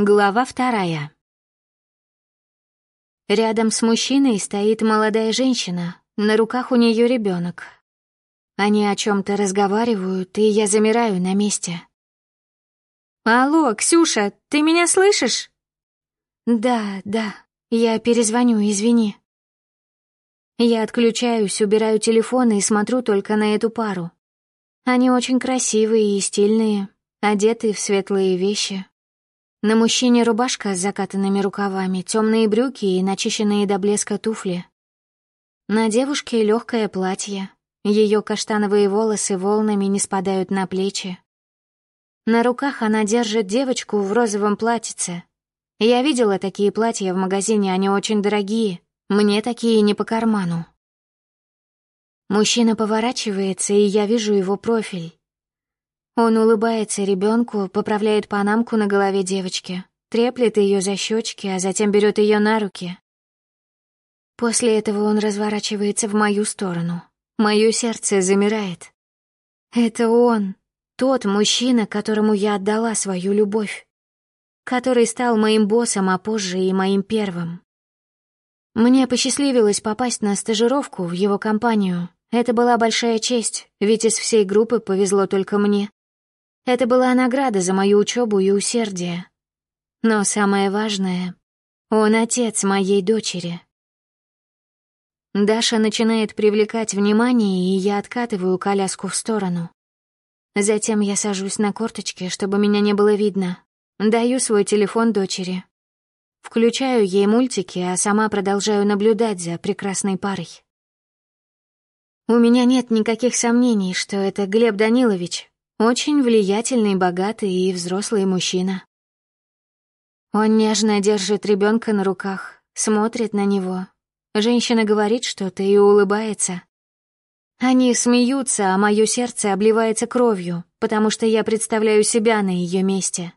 Глава вторая. Рядом с мужчиной стоит молодая женщина, на руках у нее ребенок. Они о чем-то разговаривают, и я замираю на месте. «Алло, Ксюша, ты меня слышишь?» «Да, да, я перезвоню, извини». Я отключаюсь, убираю телефон и смотрю только на эту пару. Они очень красивые и стильные, одеты в светлые вещи, на мужчине рубашка с закатанными рукавами, темные брюки и начищенные до блеска туфли. На девушке легкое платье. Ее каштановые волосы волнами не спадают на плечи. На руках она держит девочку в розовом платьице. Я видела такие платья в магазине, они очень дорогие. Мне такие не по карману. Мужчина поворачивается, и я вижу его профиль. Он улыбается ребенку, поправляет панамку на голове девочки, треплет ее за щечки, а затем берет ее на руки. После этого он разворачивается в мою сторону. Мое сердце замирает. Это он, тот мужчина, которому я отдала свою любовь, который стал моим боссом, а позже и моим первым. Мне посчастливилось попасть на стажировку в его компанию. Это была большая честь, ведь из всей группы повезло только мне. Это была награда за мою учебу и усердие. Но самое важное — он отец моей дочери. Даша начинает привлекать внимание, и я откатываю коляску в сторону. Затем я сажусь на корточки, чтобы меня не было видно. Даю свой телефон дочери. Включаю ей мультики, а сама продолжаю наблюдать за прекрасной парой. У меня нет никаких сомнений, что это Глеб Данилович, очень влиятельный, богатый и взрослый мужчина. Он нежно держит ребенка на руках, смотрит на него. Женщина говорит что-то и улыбается. Они смеются, а мое сердце обливается кровью, потому что я представляю себя на ее месте.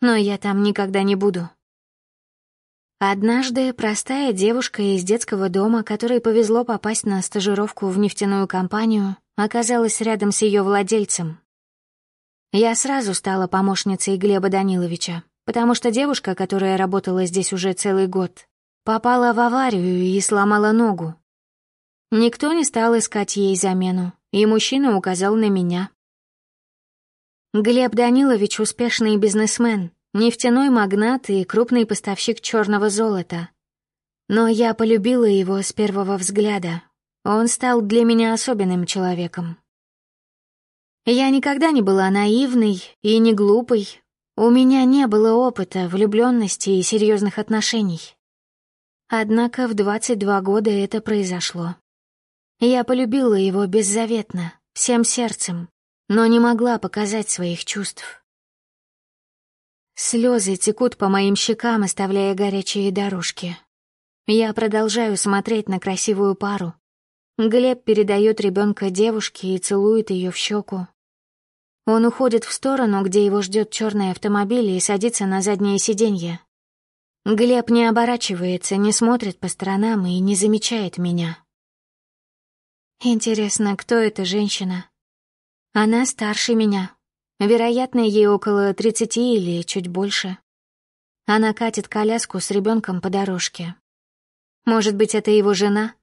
Но я там никогда не буду. Однажды простая девушка из детского дома, которой повезло попасть на стажировку в нефтяную компанию, оказалась рядом с ее владельцем, я сразу стала помощницей Глеба Даниловича, потому что девушка, которая работала здесь уже целый год, попала в аварию и сломала ногу. Никто не стал искать ей замену, и мужчина указал на меня. Глеб Данилович — успешный бизнесмен, нефтяной магнат и крупный поставщик черного золота. Но я полюбила его с первого взгляда. Он стал для меня особенным человеком. Я никогда не была наивной и не глупой. У меня не было опыта влюбленности и серьезных отношений. Однако в 22 года это произошло. Я полюбила его беззаветно, всем сердцем, но не могла показать своих чувств. Слезы текут по моим щекам, оставляя горячие дорожки. Я продолжаю смотреть на красивую пару. Глеб передает ребенка девушке и целует ее в щеку. Он уходит в сторону, где его ждет черный автомобиль и садится на заднее сиденье. Глеб не оборачивается, не смотрит по сторонам и не замечает меня. Интересно, кто эта женщина? Она старше меня. Вероятно, ей около тридцати или чуть больше. Она катит коляску с ребенком по дорожке. Может быть, это его жена?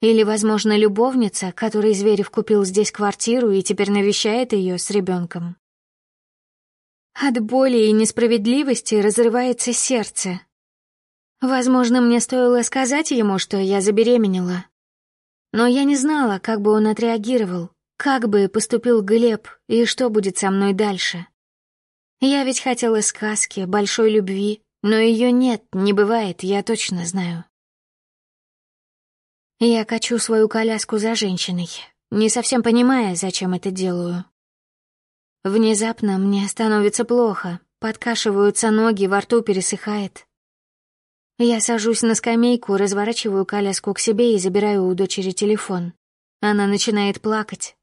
Или, возможно, любовница, которой Зверев купил здесь квартиру и теперь навещает ее с ребенком. От боли и несправедливости разрывается сердце. Возможно, мне стоило сказать ему, что я забеременела. Но я не знала, как бы он отреагировал, как бы поступил Глеб и что будет со мной дальше. Я ведь хотела сказки, большой любви, но ее нет, не бывает, я точно знаю. Я качу свою коляску за женщиной, не совсем понимая, зачем это делаю. Внезапно мне становится плохо, подкашиваются ноги, во рту пересыхает. Я сажусь на скамейку, разворачиваю коляску к себе и забираю у дочери телефон. Она начинает плакать.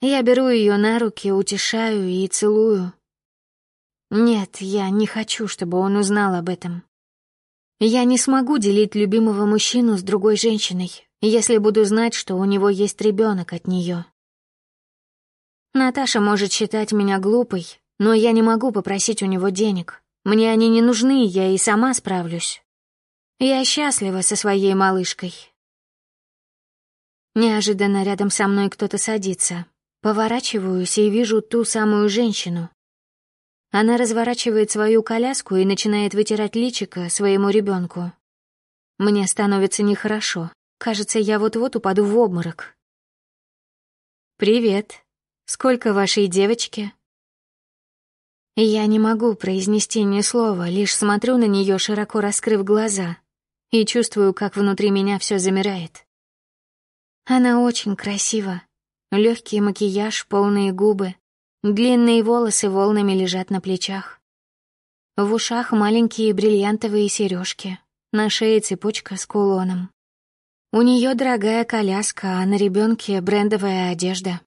Я беру ее на руки, утешаю и целую. Нет, я не хочу, чтобы он узнал об этом. Я не смогу делить любимого мужчину с другой женщиной, если буду знать, что у него есть ребенок от нее. Наташа может считать меня глупой, но я не могу попросить у него денег. Мне они не нужны, я и сама справлюсь. Я счастлива со своей малышкой. Неожиданно рядом со мной кто-то садится. Поворачиваюсь и вижу ту самую женщину. Она разворачивает свою коляску и начинает вытирать личико своему ребенку. Мне становится нехорошо. Кажется, я вот-вот упаду в обморок. «Привет. Сколько вашей девочки?» Я не могу произнести ни слова, лишь смотрю на нее, широко раскрыв глаза, и чувствую, как внутри меня все замирает. Она очень красива. Легкий макияж, полные губы, длинные волосы волнами лежат на плечах. В ушах маленькие бриллиантовые сережки, на шее цепочка с кулоном. У нее дорогая коляска, а на ребенке брендовая одежда.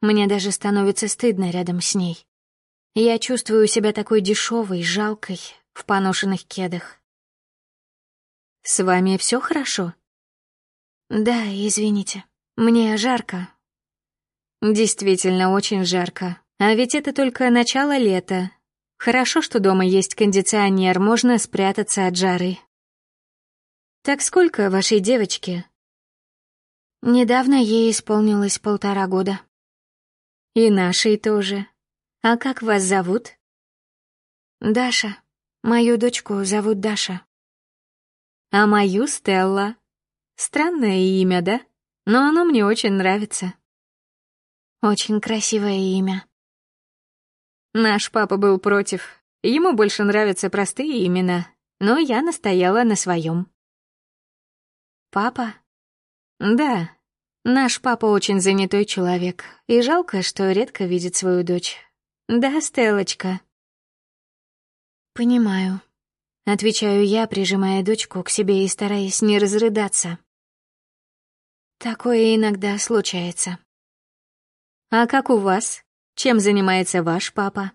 Мне даже становится стыдно рядом с ней. Я чувствую себя такой дешевой, жалкой, в поношенных кедах. «С вами все хорошо?» «Да, извините. Мне жарко». «Действительно очень жарко. А ведь это только начало лета. Хорошо, что дома есть кондиционер, можно спрятаться от жары». «Так сколько вашей девочке?» «Недавно ей исполнилось полтора года». «И нашей тоже. А как вас зовут? Даша. Мою дочку зовут Даша. А мою Стелла. Странное имя, да? Но оно мне очень нравится. Очень красивое имя. Наш папа был против. Ему больше нравятся простые имена, но я настояла на своем. Папа? Да. Наш папа очень занятой человек, и жалко, что редко видит свою дочь. «Да, Стеллочка». «Понимаю», — отвечаю я, прижимая дочку к себе и стараясь не разрыдаться. Такое иногда случается. «А как у вас? Чем занимается ваш папа?»